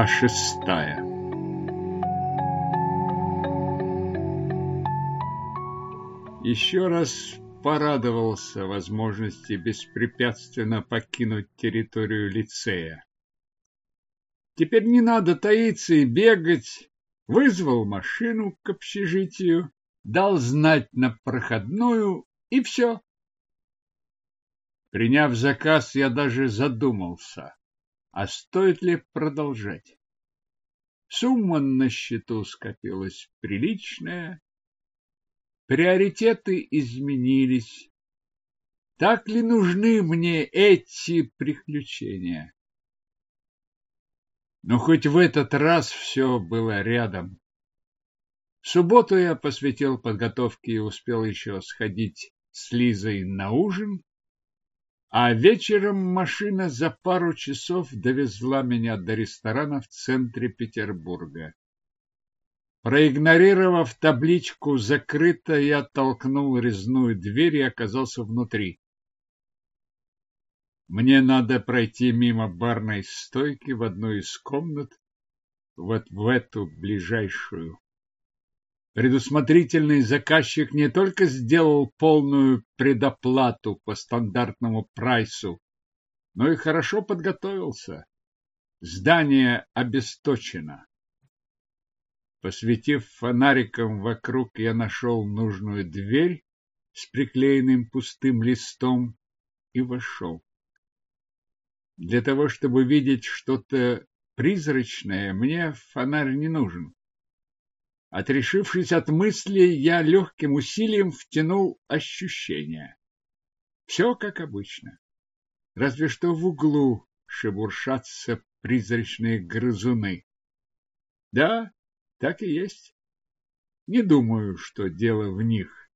Глава шестая Еще раз порадовался возможности беспрепятственно покинуть территорию лицея. Теперь не надо таиться и бегать. Вызвал машину к общежитию, дал знать на проходную и все. Приняв заказ, я даже задумался, а стоит ли продолжать. Сумма на счету скопилась приличная. Приоритеты изменились. Так ли нужны мне эти приключения? Но хоть в этот раз все было рядом. Субботу я посвятил подготовке и успел еще сходить с Лизой на ужин, а вечером машина за пару часов довезла меня до ресторана в центре Петербурга. Проигнорировав табличку «Закрыто», я толкнул резную дверь и оказался внутри. Мне надо пройти мимо барной стойки в одну из комнат, вот в эту ближайшую. Предусмотрительный заказчик не только сделал полную предоплату по стандартному прайсу, но и хорошо подготовился. Здание обесточено. Посветив фонариком вокруг, я нашел нужную дверь с приклеенным пустым листом и вошел. Для того, чтобы видеть что-то призрачное, мне фонарь не нужен. Отрешившись от мысли, я легким усилием втянул ощущения. Все как обычно. Разве что в углу шебуршатся призрачные грызуны. Да, так и есть. Не думаю, что дело в них.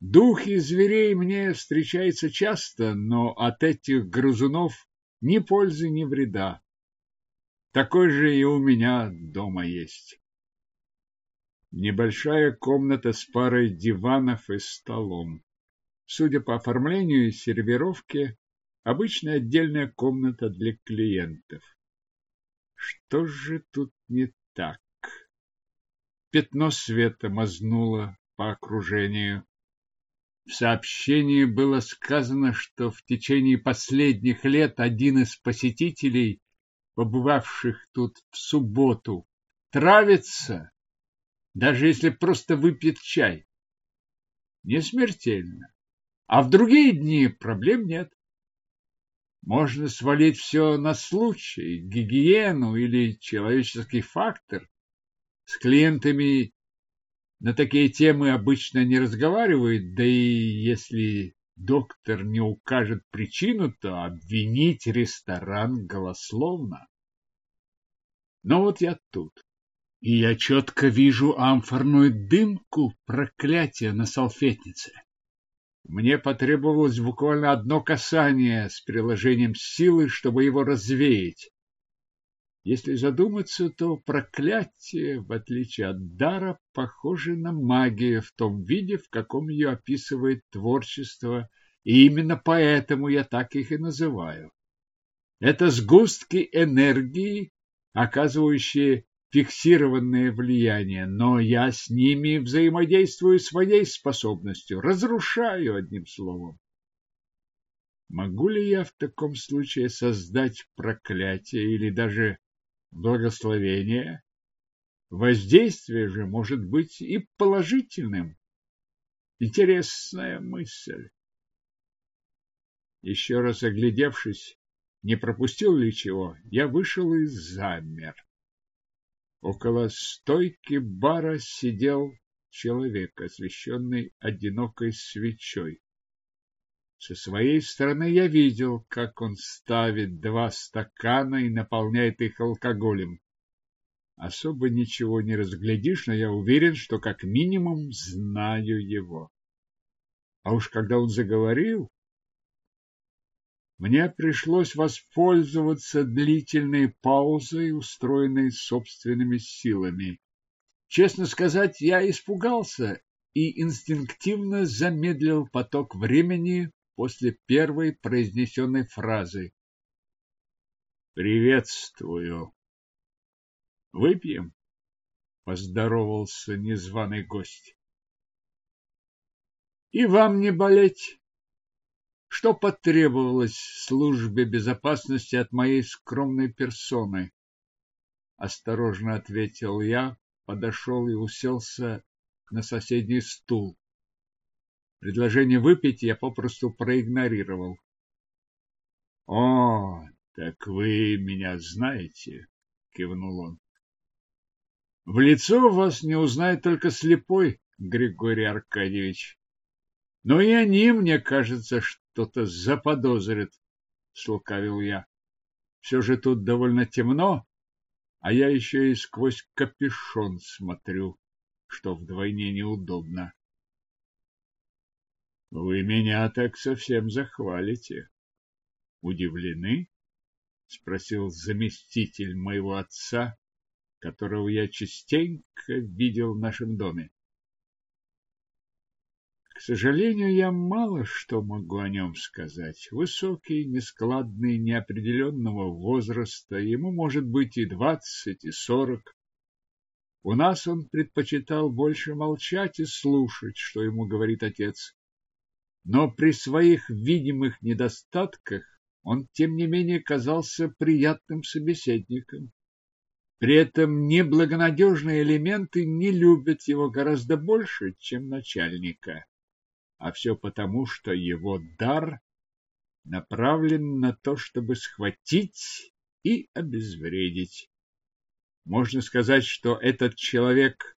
Духи зверей мне встречаются часто, но от этих грызунов ни пользы, ни вреда. Такой же и у меня дома есть. Небольшая комната с парой диванов и столом. Судя по оформлению и сервировке, обычная отдельная комната для клиентов. Что же тут не так? Пятно света мазнуло по окружению. В сообщении было сказано, что в течение последних лет один из посетителей, побывавших тут в субботу, травится даже если просто выпьет чай. Не смертельно. А в другие дни проблем нет. Можно свалить все на случай, гигиену или человеческий фактор. С клиентами на такие темы обычно не разговаривают, да и если доктор не укажет причину, то обвинить ресторан голословно. Но вот я тут и я четко вижу амфорную дымку проклятия на салфетнице. Мне потребовалось буквально одно касание с приложением силы, чтобы его развеять. Если задуматься, то проклятие, в отличие от дара, похоже на магию в том виде, в каком ее описывает творчество, и именно поэтому я так их и называю. Это сгустки энергии, оказывающие фиксированное влияние, но я с ними взаимодействую своей способностью, разрушаю одним словом. Могу ли я в таком случае создать проклятие или даже благословение? Воздействие же может быть и положительным. Интересная мысль. Еще раз оглядевшись, не пропустил ли чего, я вышел и замер. Около стойки бара сидел человек, освещенный одинокой свечой. Со своей стороны я видел, как он ставит два стакана и наполняет их алкоголем. Особо ничего не разглядишь, но я уверен, что как минимум знаю его. А уж когда он заговорил, мне пришлось воспользоваться длительной паузой, устроенной собственными силами. Честно сказать, я испугался и инстинктивно замедлил поток времени после первой произнесенной фразы. «Приветствую!» Выпьем? Поздоровался незваный гость. И вам не болеть. Что потребовалось службе безопасности от моей скромной персоны? Осторожно ответил я, подошел и уселся на соседний стул. Предложение выпить я попросту проигнорировал. — О, так вы меня знаете, — кивнул он. — В лицо вас не узнает только слепой, Григорий Аркадьевич. Но и они, мне кажется, что-то заподозрят, — слукавил я. Все же тут довольно темно, а я еще и сквозь капюшон смотрю, что вдвойне неудобно. Вы меня так совсем захвалите. Удивлены? спросил заместитель моего отца, которого я частенько видел в нашем доме. К сожалению, я мало что могу о нем сказать. Высокий, нескладный, неопределенного возраста, ему может быть и двадцать, и сорок. У нас он предпочитал больше молчать и слушать, что ему говорит отец но при своих видимых недостатках он, тем не менее, казался приятным собеседником. При этом неблагонадежные элементы не любят его гораздо больше, чем начальника. А все потому, что его дар направлен на то, чтобы схватить и обезвредить. Можно сказать, что этот человек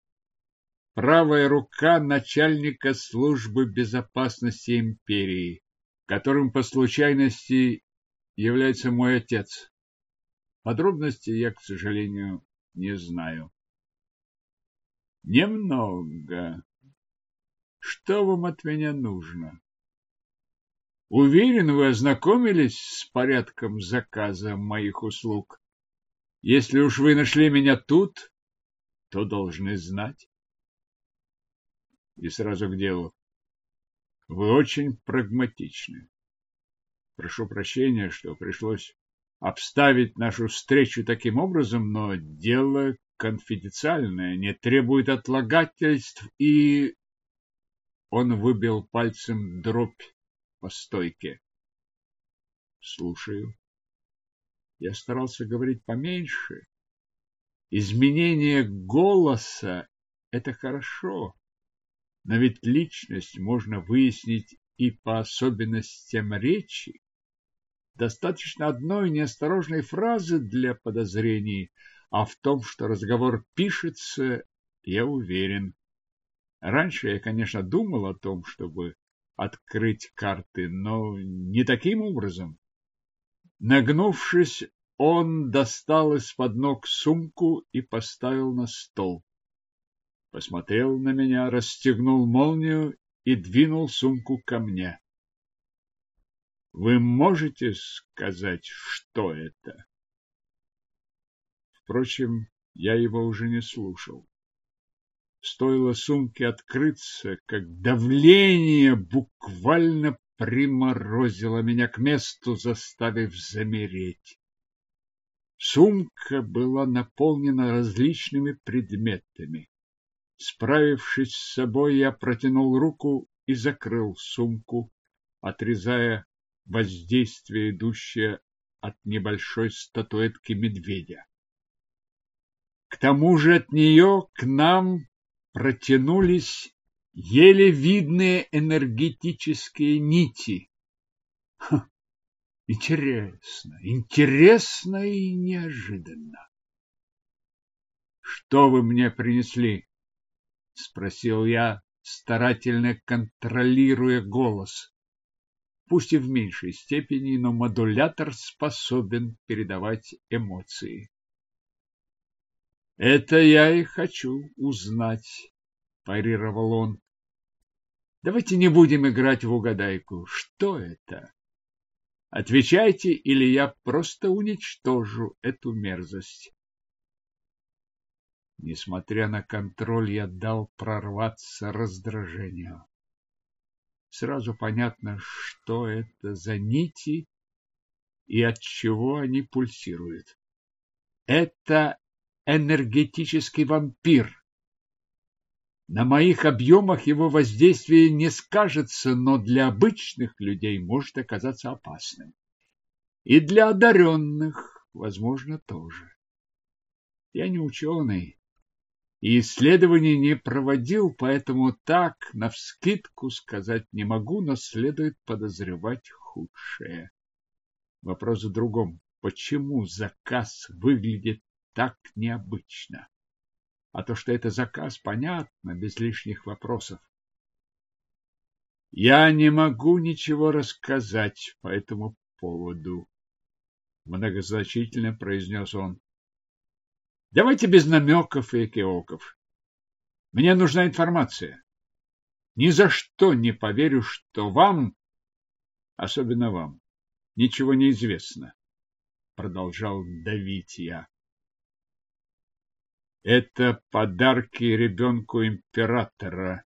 правая рука начальника службы безопасности империи, которым по случайности является мой отец. Подробностей я, к сожалению, не знаю. Немного. Что вам от меня нужно? Уверен, вы ознакомились с порядком заказа моих услуг. Если уж вы нашли меня тут, то должны знать и сразу к делу. Вы очень прагматичны. Прошу прощения, что пришлось обставить нашу встречу таким образом, но дело конфиденциальное, не требует отлагательств и... Он выбил пальцем дробь по стойке. Слушаю. Я старался говорить поменьше. Изменение голоса — это хорошо. Но ведь личность можно выяснить и по особенностям речи. Достаточно одной неосторожной фразы для подозрений, а в том, что разговор пишется, я уверен. Раньше я, конечно, думал о том, чтобы открыть карты, но не таким образом. Нагнувшись, он достал из-под ног сумку и поставил на стол посмотрел на меня, расстегнул молнию и двинул сумку ко мне. Вы можете сказать, что это? Впрочем, я его уже не слушал. Стоило сумке открыться, как давление буквально приморозило меня к месту, заставив замереть. Сумка была наполнена различными предметами. Справившись с собой, я протянул руку и закрыл сумку, отрезая воздействие, идущее от небольшой статуэтки медведя. К тому же от нее к нам протянулись еле видные энергетические нити. Ха, интересно, интересно и неожиданно. Что вы мне принесли? — спросил я, старательно контролируя голос. Пусть и в меньшей степени, но модулятор способен передавать эмоции. «Это я и хочу узнать», — парировал он. «Давайте не будем играть в угадайку. Что это? Отвечайте, или я просто уничтожу эту мерзость». Несмотря на контроль, я дал прорваться раздражению. Сразу понятно, что это за нити и от чего они пульсируют. Это энергетический вампир. На моих объемах его воздействие не скажется, но для обычных людей может оказаться опасным. И для одаренных, возможно, тоже. Я не ученый и исследований не проводил, поэтому так, навскидку сказать не могу, но следует подозревать худшее. Вопрос в другом. Почему заказ выглядит так необычно? А то, что это заказ, понятно, без лишних вопросов. Я не могу ничего рассказать по этому поводу, многозначительно произнес он. Давайте без намеков и экиоков. Мне нужна информация. Ни за что не поверю, что вам, особенно вам, ничего не известно, продолжал давить я. Это подарки ребенку императора,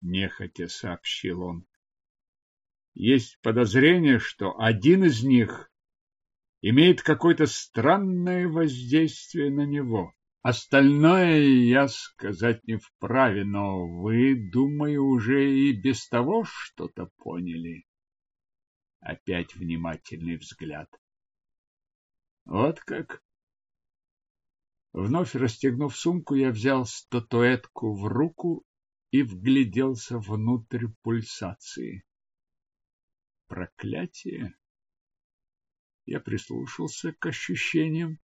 нехотя сообщил он. Есть подозрение, что один из них имеет какое-то странное воздействие на него. Остальное я сказать не вправе, но вы, думаю, уже и без того что-то поняли. Опять внимательный взгляд. Вот как Вновь расстегнув сумку, я взял статуэтку в руку и вгляделся внутрь пульсации. Проклятие! Я прислушался к ощущениям.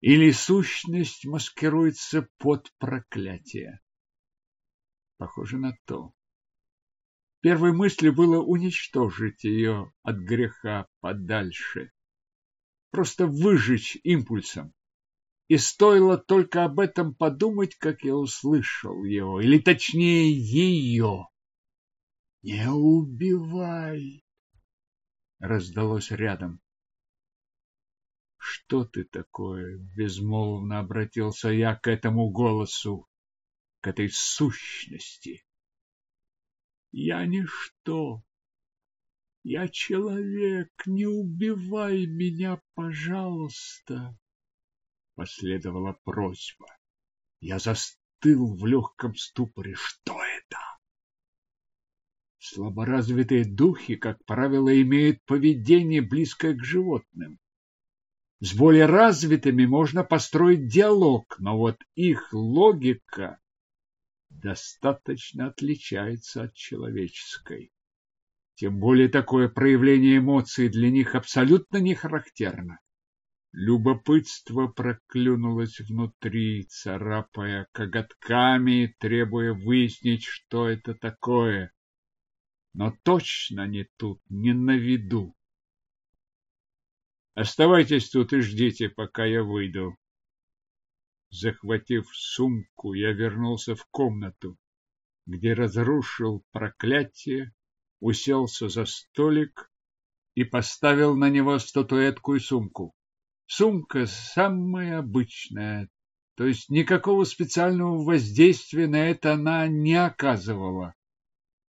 Или сущность маскируется под проклятие? Похоже на то. Первой мыслью было уничтожить ее от греха подальше. Просто выжечь импульсом. И стоило только об этом подумать, как я услышал его, или точнее ее. «Не убивай!» раздалось рядом. «Что ты такое?» — безмолвно обратился я к этому голосу, к этой сущности. «Я ничто. Я человек. Не убивай меня, пожалуйста!» Последовала просьба. Я застыл в легком ступоре. Что это? Слаборазвитые духи, как правило, имеют поведение, близкое к животным. С более развитыми можно построить диалог, но вот их логика достаточно отличается от человеческой. Тем более такое проявление эмоций для них абсолютно не характерно. Любопытство проклюнулось внутри, царапая коготками, требуя выяснить, что это такое. Но точно не тут, не на виду. Оставайтесь тут и ждите, пока я выйду. Захватив сумку, я вернулся в комнату, где разрушил проклятие, уселся за столик и поставил на него статуэтку и сумку. Сумка самая обычная, то есть никакого специального воздействия на это она не оказывала.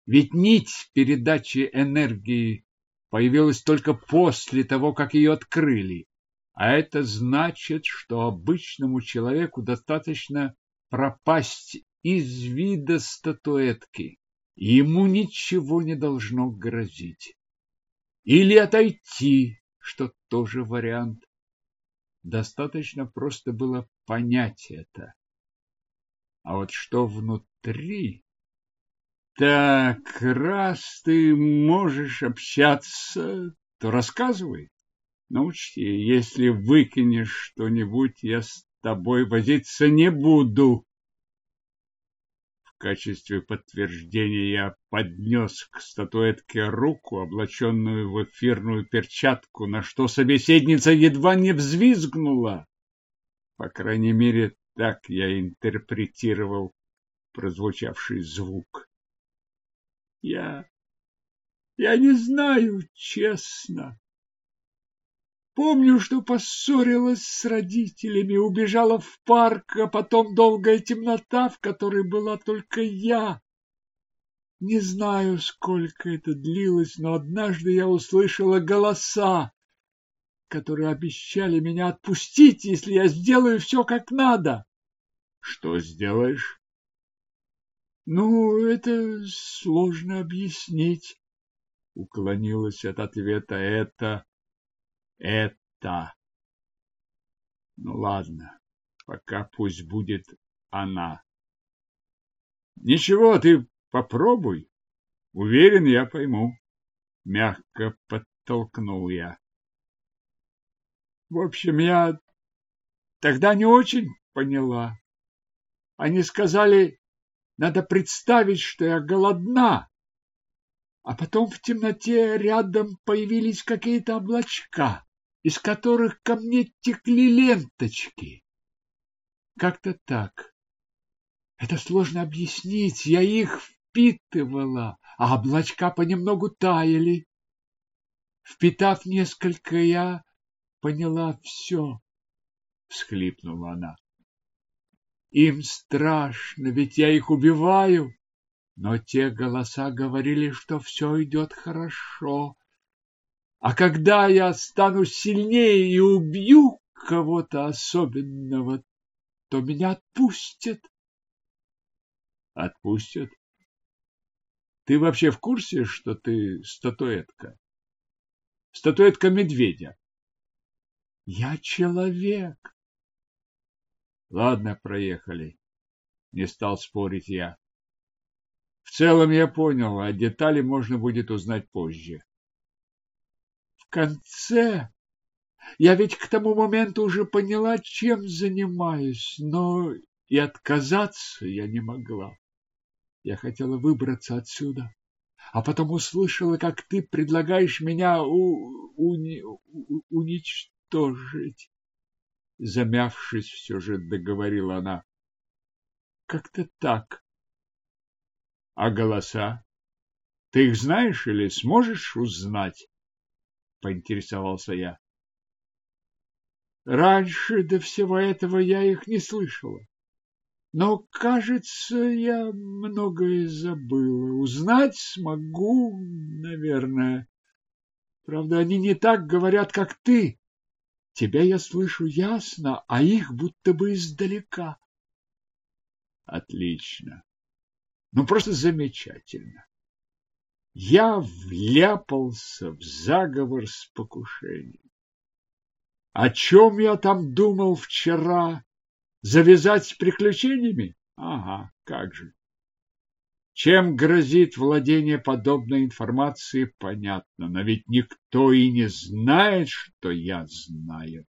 Ведь нить передачи энергии появилась только после того, как ее открыли. А это значит, что обычному человеку достаточно пропасть из вида статуэтки. Ему ничего не должно грозить. Или отойти, что тоже вариант. Достаточно просто было понять это. А вот что внутри... Так, раз ты можешь общаться, то рассказывай. Но учти, если выкинешь что-нибудь, я с тобой возиться не буду качестве подтверждения я поднес к статуэтке руку, облаченную в эфирную перчатку, на что собеседница едва не взвизгнула. По крайней мере, так я интерпретировал прозвучавший звук. Я... я не знаю, честно. Помню, что поссорилась с родителями, убежала в парк, а потом долгая темнота, в которой была только я. Не знаю, сколько это длилось, но однажды я услышала голоса. которые обещали меня отпустить, если я сделаю все как надо. Что сделаешь? Ну, это сложно объяснить. Уклонилась от ответа это, это. Ну ладно, пока пусть будет она. Ничего, ты попробуй. Уверен, я пойму. Мягко подтолкнул я. В общем, я тогда не очень поняла. Они сказали, надо представить, что я голодна. А потом в темноте рядом появились какие-то облачка, из которых ко мне текли ленточки. Как-то так. Это сложно объяснить. Я их впитывала, а облачка понемногу таяли. Впитав несколько, я поняла все, — всхлипнула она. Им страшно, ведь я их убиваю. Но те голоса говорили, что все идет хорошо. А когда я стану сильнее и убью кого-то особенного, то меня отпустят. Отпустят? Ты вообще в курсе, что ты статуэтка? Статуэтка медведя. Я человек. Ладно, проехали. Не стал спорить я. В целом я понял, а детали можно будет узнать позже. В конце я ведь к тому моменту уже поняла, чем занимаюсь, но и отказаться я не могла. Я хотела выбраться отсюда, а потом услышала, как ты предлагаешь меня у... уни... уничтожить замявшись, все же договорила она. Как-то так. А голоса? Ты их знаешь или сможешь узнать? Поинтересовался я. Раньше до всего этого я их не слышала. Но, кажется, я многое забыла. Узнать смогу, наверное. Правда, они не так говорят, как ты. Тебя я слышу ясно, а их будто бы издалека. Отлично. Ну, просто замечательно. Я вляпался в заговор с покушением. О чем я там думал вчера? Завязать с приключениями? Ага, как же. Чем грозит владение подобной информацией, понятно, но ведь никто и не знает, что я знаю.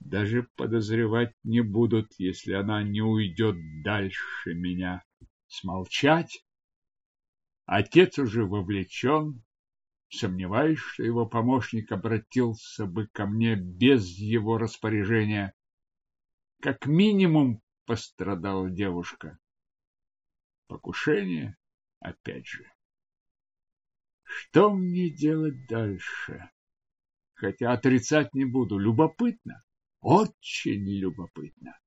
Даже подозревать не будут, если она не уйдет дальше меня. Смолчать? Отец уже вовлечен. Сомневаюсь, что его помощник обратился бы ко мне без его распоряжения. Как минимум пострадала девушка. Покушение, опять же. Что мне делать дальше? Хотя отрицать не буду. Любопытно. Очень любопытно.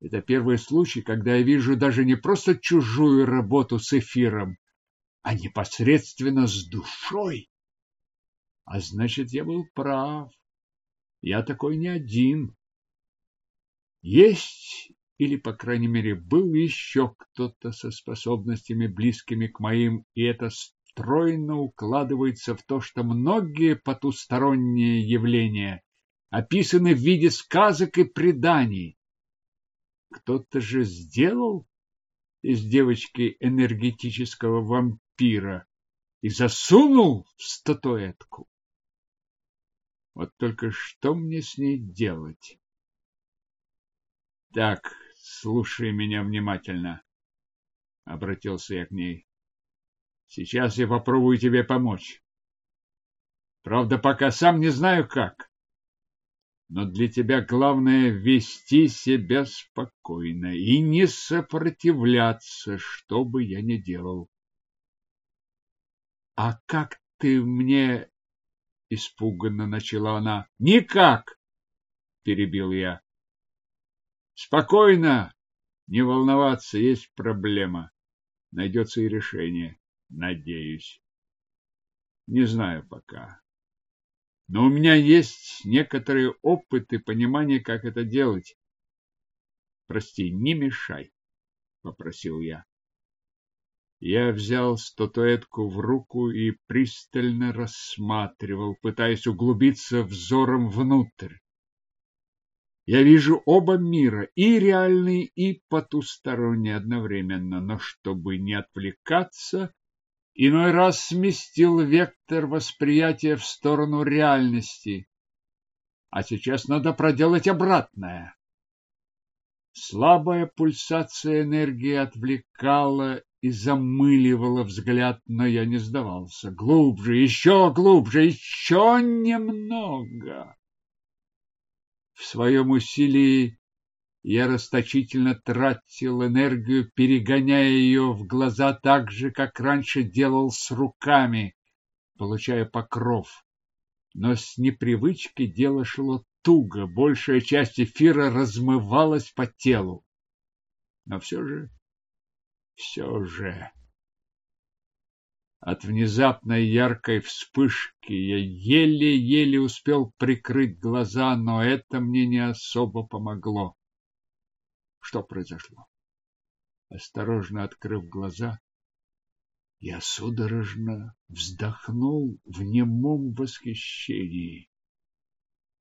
Это первый случай, когда я вижу даже не просто чужую работу с эфиром, а непосредственно с душой. А значит, я был прав. Я такой не один. Есть или, по крайней мере, был еще кто-то со способностями, близкими к моим, и это стройно укладывается в то, что многие потусторонние явления описаны в виде сказок и преданий. Кто-то же сделал из девочки энергетического вампира и засунул в статуэтку. Вот только что мне с ней делать? Так, слушай меня внимательно, обратился я к ней. Сейчас я попробую тебе помочь. Правда, пока сам не знаю как. Но для тебя главное вести себя спокойно и не сопротивляться, что бы я ни делал. А как ты мне испуганно начала она. Никак, перебил я. Спокойно, не волноваться, есть проблема. Найдется и решение, надеюсь. Не знаю пока. Но у меня есть некоторые опыт и понимание, как это делать. Прости, не мешай, попросил я. Я взял статуэтку в руку и пристально рассматривал, пытаясь углубиться взором внутрь. Я вижу оба мира, и реальный, и потусторонний одновременно, но чтобы не отвлекаться, иной раз сместил вектор восприятия в сторону реальности. А сейчас надо проделать обратное. Слабая пульсация энергии отвлекала и замыливала взгляд, но я не сдавался. Глубже, еще глубже, еще немного. В своем усилии я расточительно тратил энергию, перегоняя ее в глаза так же, как раньше делал с руками, получая покров. Но с непривычки дело шло туго, большая часть эфира размывалась по телу. Но все же, все же... От внезапной яркой вспышки я еле-еле успел прикрыть глаза, но это мне не особо помогло. Что произошло? Осторожно открыв глаза, я судорожно вздохнул в немом восхищении.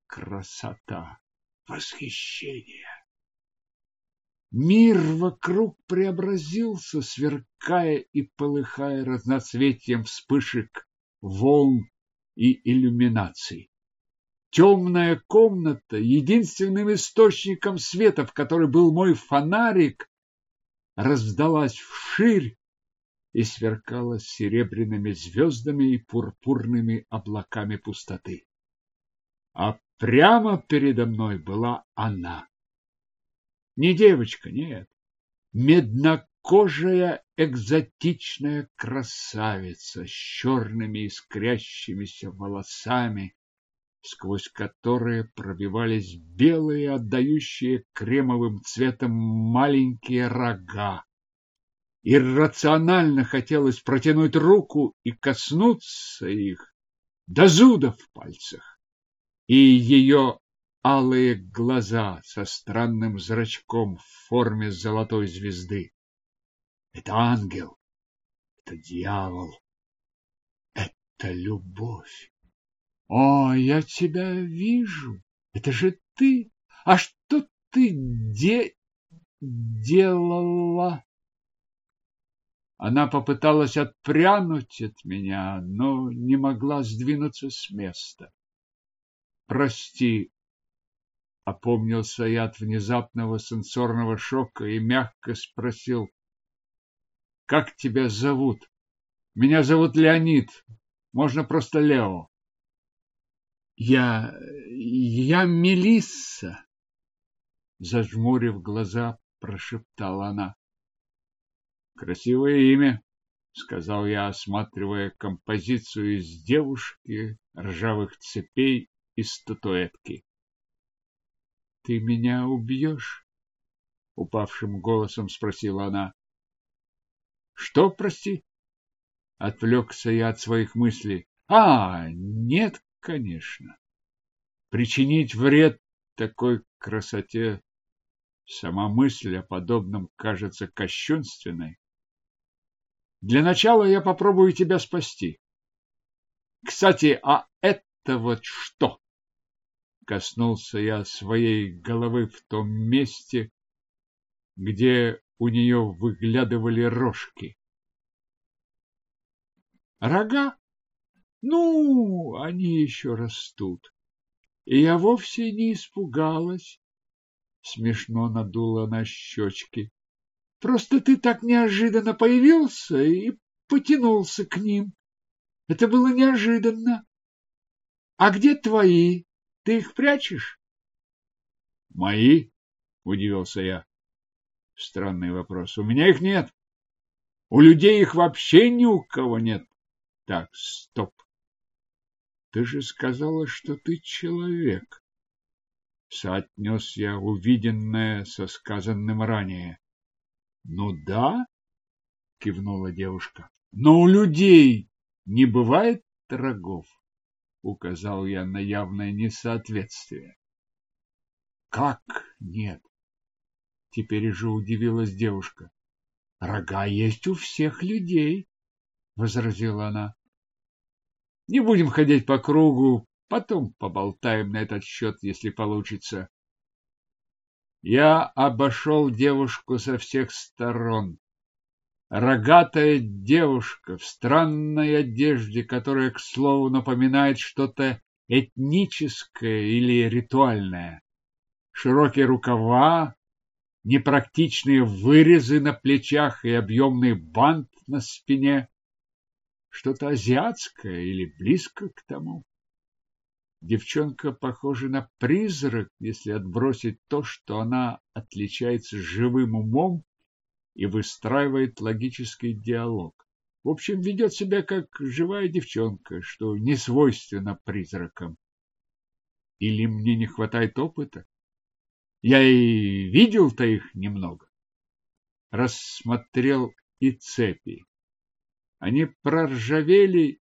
Красота! Восхищение! Мир вокруг преобразился, сверкая и полыхая разноцветием вспышек, волн и иллюминаций. Темная комната, единственным источником света, в который был мой фонарик, раздалась вширь и сверкала серебряными звездами и пурпурными облаками пустоты. А прямо передо мной была она. Не девочка, нет. Меднокожая экзотичная красавица с черными искрящимися волосами, сквозь которые пробивались белые, отдающие кремовым цветом маленькие рога. Иррационально хотелось протянуть руку и коснуться их до зуда в пальцах. И ее алые глаза со странным зрачком в форме золотой звезды. Это ангел, это дьявол, это любовь. О, я тебя вижу, это же ты. А что ты де... делала? Она попыталась отпрянуть от меня, но не могла сдвинуться с места. Прости, Опомнился я от внезапного сенсорного шока и мягко спросил, «Как тебя зовут?» «Меня зовут Леонид. Можно просто Лео». «Я... я Мелисса», зажмурив глаза, прошептала она. «Красивое имя», — сказал я, осматривая композицию из девушки, ржавых цепей и статуэтки. Ты меня убьешь? Упавшим голосом спросила она. Что, прости? Отвлекся я от своих мыслей. А, нет, конечно. Причинить вред такой красоте Сама мысль о подобном кажется кощунственной. Для начала я попробую тебя спасти. Кстати, а это вот что? Коснулся я своей головы в том месте, где у нее выглядывали рожки. Рога? Ну, они еще растут. И я вовсе не испугалась. Смешно надула на щечки. Просто ты так неожиданно появился и потянулся к ним. Это было неожиданно. А где твои? Ты их прячешь? Мои? Удивился я. Странный вопрос. У меня их нет. У людей их вообще ни у кого нет. Так, стоп. Ты же сказала, что ты человек. Соотнес я увиденное со сказанным ранее. Ну да, кивнула девушка. Но у людей не бывает рогов. указал я на явное несоответствие. Как нет? Теперь же удивилась девушка. Рога есть у всех людей, возразила она. Не будем ходить по кругу, потом поболтаем на этот счет, если получится. Я обошел девушку со всех сторон. Рогатая девушка в странной одежде, которая, к слову, напоминает что-то этническое или ритуальное. Широкие рукава, непрактичные вырезы на плечах и объемный бант на спине. Что-то азиатское или близко к тому. Девчонка похожа на призрак, если отбросить то, что она отличается живым умом и выстраивает логический диалог. В общем, ведет себя как живая девчонка, что не свойственно призракам. Или мне не хватает опыта? Я и видел-то их немного. Рассмотрел и цепи. Они проржавели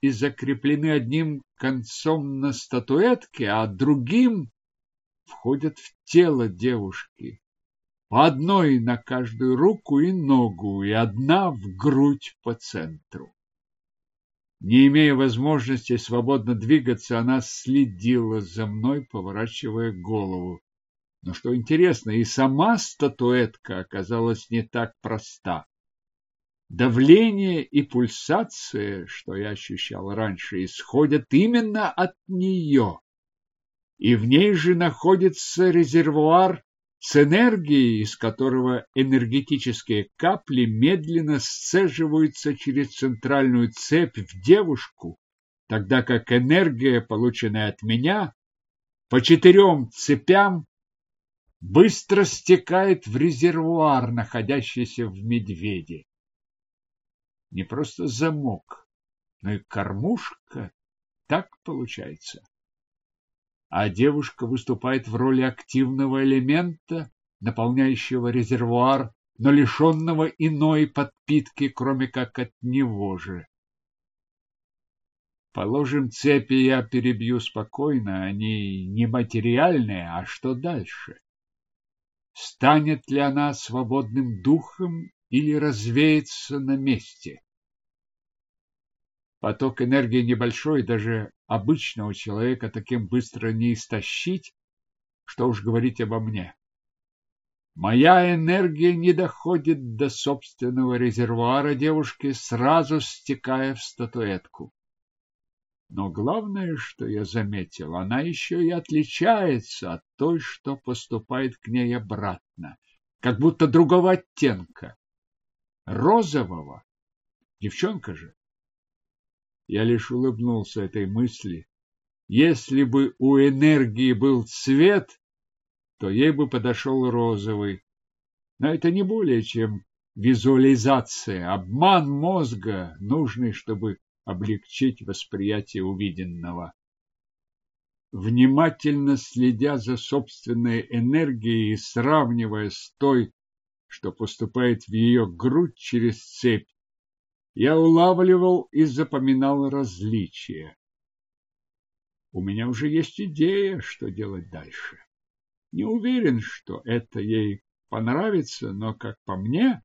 и закреплены одним концом на статуэтке, а другим входят в тело девушки. По одной на каждую руку и ногу, и одна в грудь по центру. Не имея возможности свободно двигаться, она следила за мной, поворачивая голову. Но что интересно, и сама статуэтка оказалась не так проста. Давление и пульсация, что я ощущал раньше, исходят именно от нее. И в ней же находится резервуар с энергией, из которого энергетические капли медленно сцеживаются через центральную цепь в девушку, тогда как энергия, полученная от меня, по четырем цепям быстро стекает в резервуар, находящийся в медведе не просто замок, но и кормушка. Так получается. А девушка выступает в роли активного элемента, наполняющего резервуар, но лишенного иной подпитки, кроме как от него же. Положим, цепи я перебью спокойно, они нематериальные, а что дальше? Станет ли она свободным духом или развеется на месте. Поток энергии небольшой, даже обычного человека таким быстро не истощить, что уж говорить обо мне. Моя энергия не доходит до собственного резервуара девушки, сразу стекая в статуэтку. Но главное, что я заметил, она еще и отличается от той, что поступает к ней обратно, как будто другого оттенка розового. Девчонка же. Я лишь улыбнулся этой мысли. Если бы у энергии был цвет, то ей бы подошел розовый. Но это не более чем визуализация, обман мозга, нужный, чтобы облегчить восприятие увиденного. Внимательно следя за собственной энергией и сравнивая с той, что поступает в ее грудь через цепь, я улавливал и запоминал различия. У меня уже есть идея, что делать дальше. Не уверен, что это ей понравится, но, как по мне,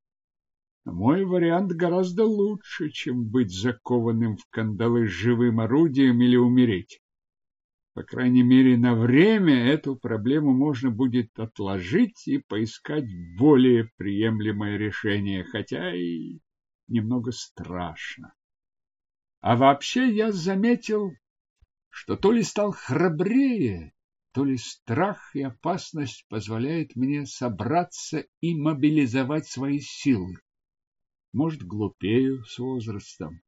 мой вариант гораздо лучше, чем быть закованным в кандалы живым орудием или умереть. По крайней мере, на время эту проблему можно будет отложить и поискать более приемлемое решение, хотя и немного страшно. А вообще я заметил, что то ли стал храбрее, то ли страх и опасность позволяют мне собраться и мобилизовать свои силы. Может, глупею с возрастом.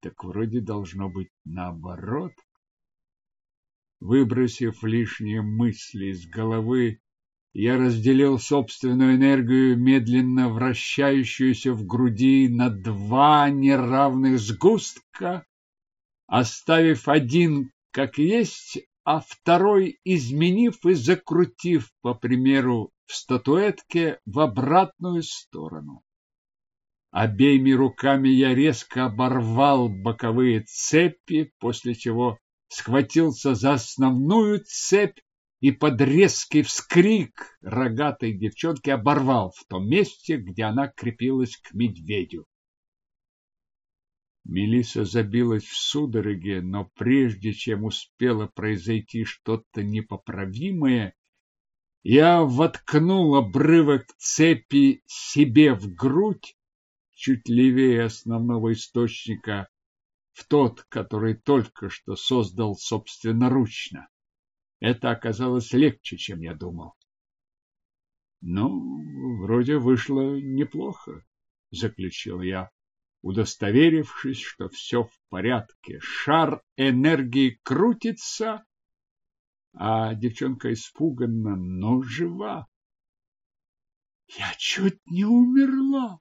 Так вроде должно быть наоборот. Выбросив лишние мысли из головы, я разделил собственную энергию, медленно вращающуюся в груди, на два неравных сгустка, оставив один как есть, а второй изменив и закрутив, по примеру, в статуэтке в обратную сторону. Обеими руками я резко оборвал боковые цепи, после чего схватился за основную цепь и под резкий вскрик рогатой девчонки оборвал в том месте, где она крепилась к медведю. Мелиса забилась в судороге, но прежде чем успело произойти что-то непоправимое, я воткнул обрывок цепи себе в грудь, чуть левее основного источника, в тот, который только что создал собственноручно. Это оказалось легче, чем я думал. Ну, вроде вышло неплохо, заключил я, удостоверившись, что все в порядке. Шар энергии крутится, а девчонка испуганно, но жива. Я чуть не умерла.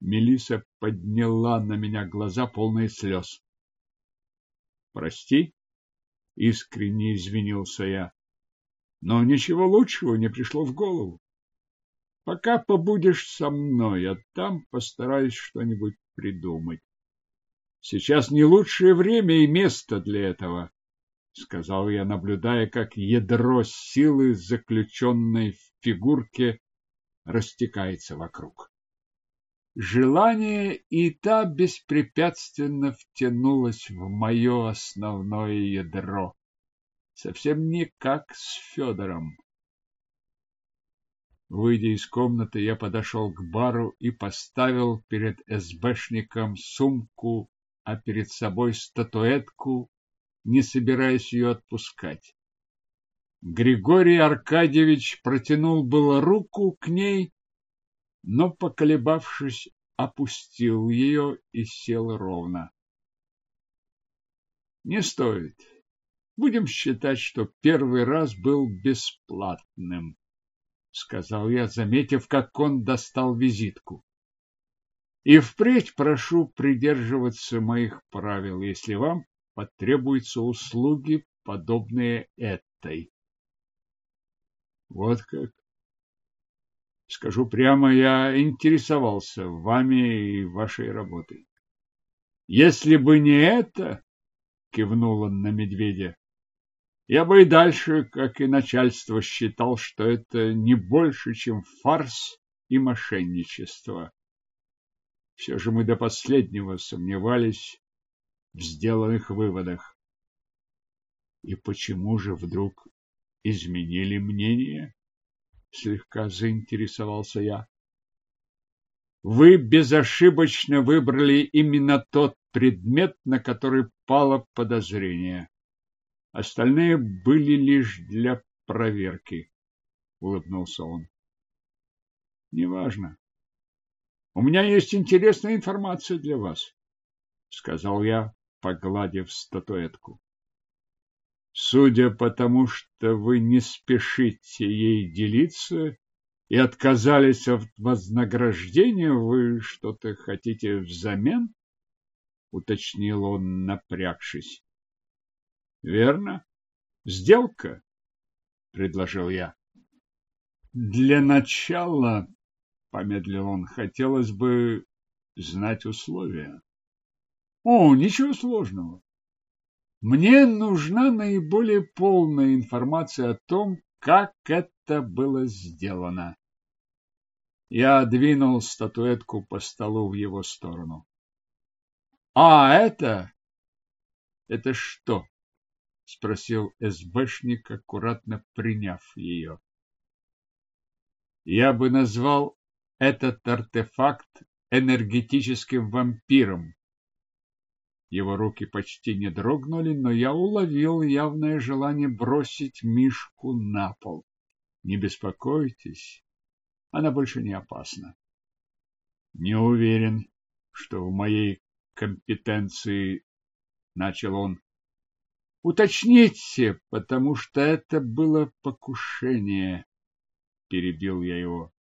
Мелиса подняла на меня глаза, полные слез. Прости, искренне извинился я. Но ничего лучшего не пришло в голову. Пока побудешь со мной, а там постараюсь что-нибудь придумать. Сейчас не лучшее время и место для этого, сказал я, наблюдая, как ядро силы, заключенной в фигурке, растекается вокруг. Желание и та беспрепятственно втянулось в мое основное ядро. Совсем не как с Федором. Выйдя из комнаты, я подошел к бару и поставил перед СБшником сумку, а перед собой статуэтку, не собираясь ее отпускать. Григорий Аркадьевич протянул было руку к ней, но, поколебавшись, опустил ее и сел ровно. Не стоит. Будем считать, что первый раз был бесплатным, сказал я, заметив, как он достал визитку. И впредь прошу придерживаться моих правил, если вам потребуются услуги, подобные этой. Вот как. Скажу прямо, я интересовался вами и вашей работой. Если бы не это, кивнул он на медведя, я бы и дальше, как и начальство, считал, что это не больше, чем фарс и мошенничество. Все же мы до последнего сомневались в сделанных выводах. И почему же вдруг изменили мнение? Слегка заинтересовался я. Вы безошибочно выбрали именно тот предмет, на который пало подозрение. Остальные были лишь для проверки, улыбнулся он. Неважно. У меня есть интересная информация для вас, сказал я, погладив статуэтку. Судя по тому, что вы не спешите ей делиться и отказались от вознаграждения, вы что-то хотите взамен? уточнил он, напрягшись. Верно? Сделка, предложил я. Для начала, помедлил он, хотелось бы знать условия. О, ничего сложного. Мне нужна наиболее полная информация о том, как это было сделано. Я двинул статуэтку по столу в его сторону. А это? Это что? спросил СБшник, аккуратно приняв ее. Я бы назвал этот артефакт энергетическим вампиром, его руки почти не дрогнули, но я уловил явное желание бросить Мишку на пол. Не беспокойтесь, она больше не опасна. Не уверен, что в моей компетенции, начал он. Уточните, потому что это было покушение, перебил я его.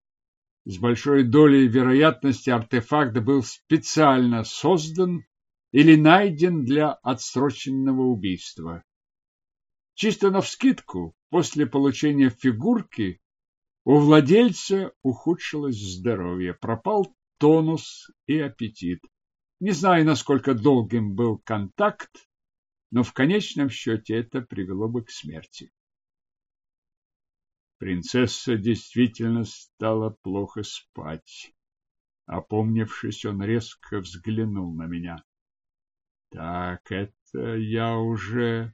С большой долей вероятности артефакт был специально создан или найден для отсроченного убийства. Чисто навскидку, после получения фигурки у владельца ухудшилось здоровье, пропал тонус и аппетит. Не знаю, насколько долгим был контакт, но в конечном счете это привело бы к смерти. Принцесса действительно стала плохо спать. Опомнившись, он резко взглянул на меня. Так, это я уже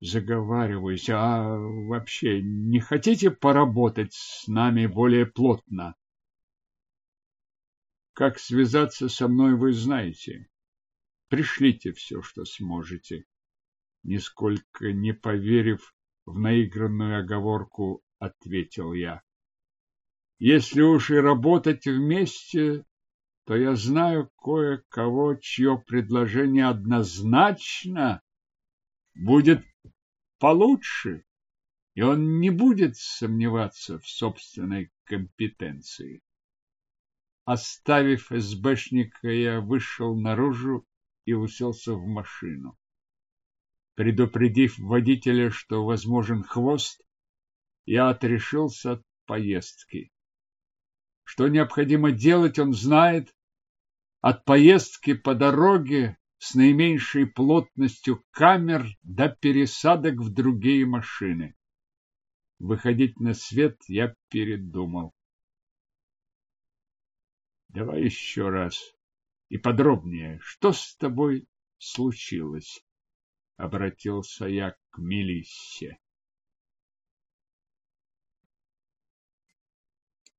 заговариваюсь. А вообще, не хотите поработать с нами более плотно? Как связаться со мной, вы знаете. Пришлите все, что сможете. Нисколько не поверив в наигранную оговорку, ответил я. Если уж и работать вместе, то я знаю кое-кого, чье предложение однозначно будет получше, и он не будет сомневаться в собственной компетенции. Оставив СБшника, я вышел наружу и уселся в машину. Предупредив водителя, что возможен хвост, я отрешился от поездки. Что необходимо делать, он знает. От поездки по дороге с наименьшей плотностью камер до пересадок в другие машины. Выходить на свет я передумал. Давай еще раз и подробнее, что с тобой случилось? Обратился я к Мелиссе.